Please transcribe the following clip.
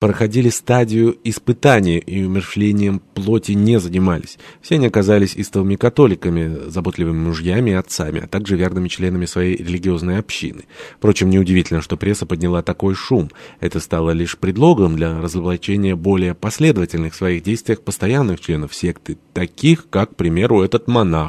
проходили стадию испытания и умершлением плоти не занимались. Все они оказались истовыми католиками, заботливыми мужьями и отцами, а также верными членами своей религиозной общины. Впрочем, неудивительно, что пресса подняла такой шум. Это стало лишь предлогом для разоблачения более последовательных в своих действиях постоянных членов секты, таких, как, к примеру, этот монах,